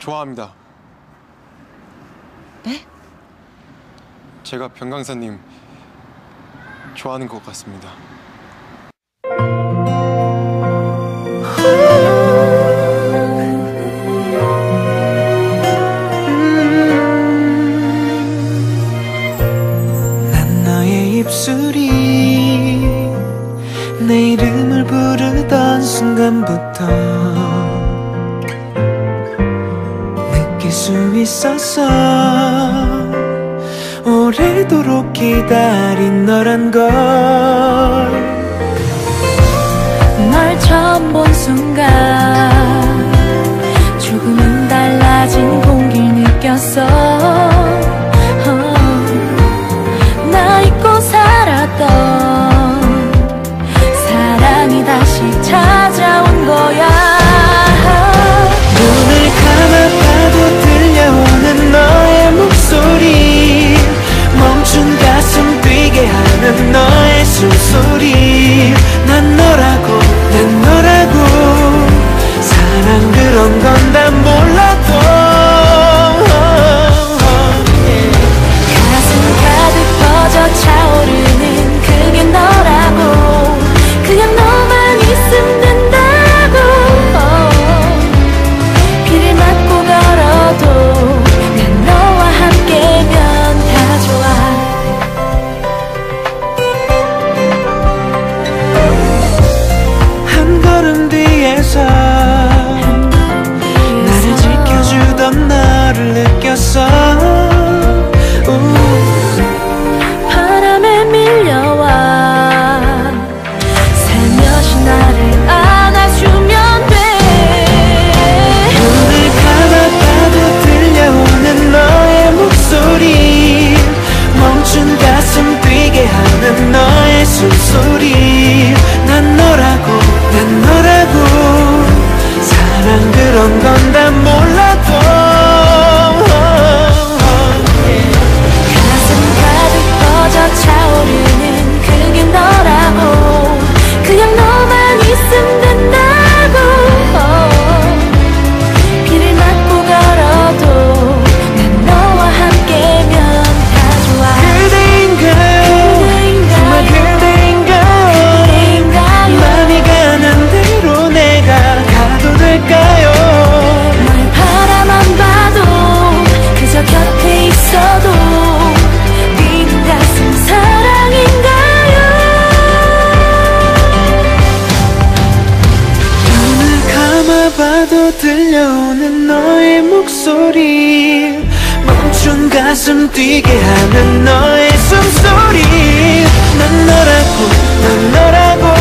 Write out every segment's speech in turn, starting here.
좋아합니다. 네? 제가 변 강사님 좋아하는 것 같습니다. 난 너의 입술이 내 이름을 부르던 순간부터 느낄 수 있었어 오래도록 기다린 너란 걸날 처음 본 순간 들려오는 너의 목소리 멈춘 가슴 뛰게 하는 너의 숨소리. 난 너라고 난 너라고.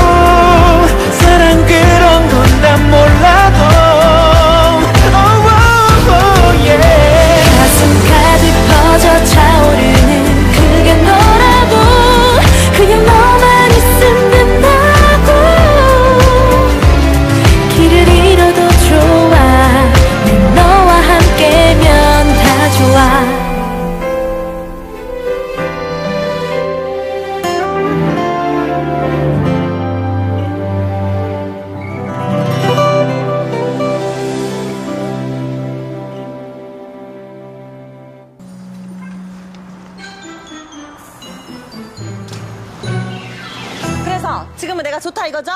지금은 내가 좋다 이거죠?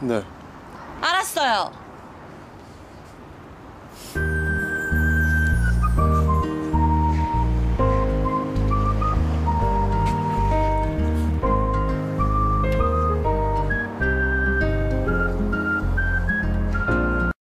네. 알았어요.